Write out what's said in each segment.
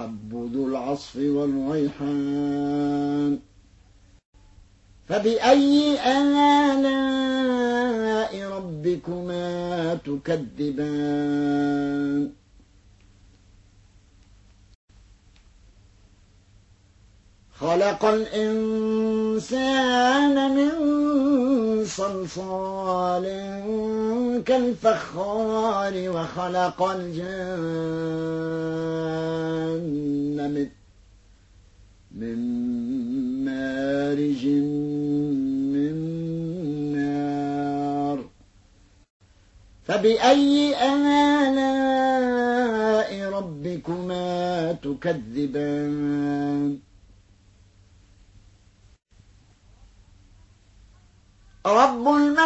والحب ذو العصف والريحان فبأي آلاء ربكما تكذبان؟ خلق الإنسان من صلصال كالفخار وخلق الجن من من مارج من نار. فبأي آلاء ربكما تكذبان؟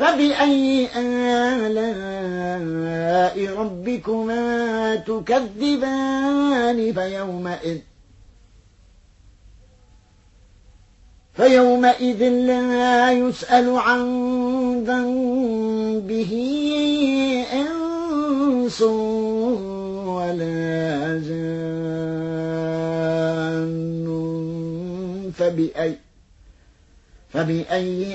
فبأي آلاء ربكما تكذبان فيومئذ فيومئذ لا يسأل عن ذنبه إنس ولا جان. فبأي فبأي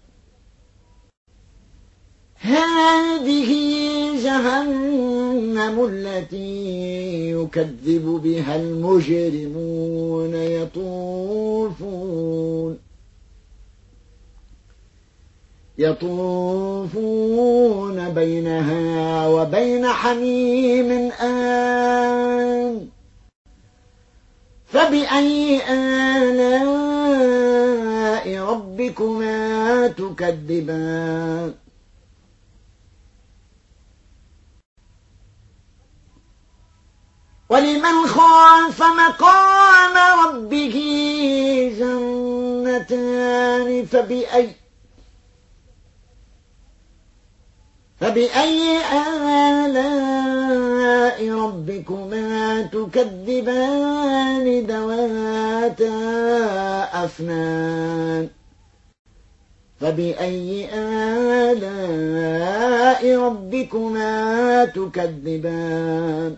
هذه جهنم التي يكذب بها المجرمون يطوفون. يطوفون بينها وبين حميم آن. فبأي آلاء ربكما تكذبان؟ ولمن خاف مقام ربه جنتان فبأي فبأي آلاء ربكما تكذبان ذواتا أفنان فبأي آلاء ربكما تكذبان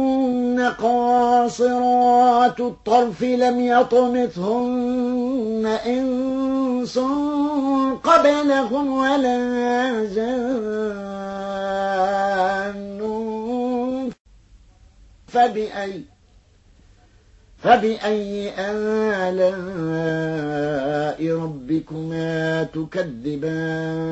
قاصرات الطرف لم يطمثهن إنس قبلهم ولا جان. فبأي فبأي آلاء ربكما تكذبان؟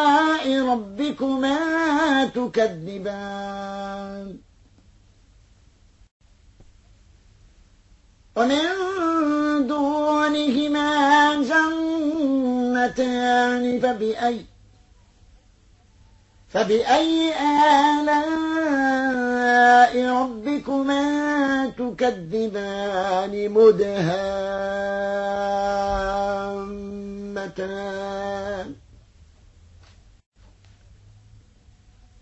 تكذبان. ومن دونهما جنتان فبأي فبأي آلاء ربكما تكذبان مدهامتان؟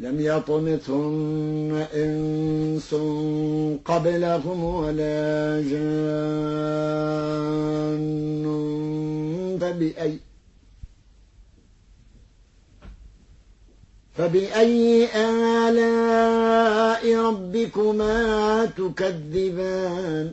لم يطمثن إنس قبلهم ولا جان فبأي فبأي آلاء ربكما تكذبان؟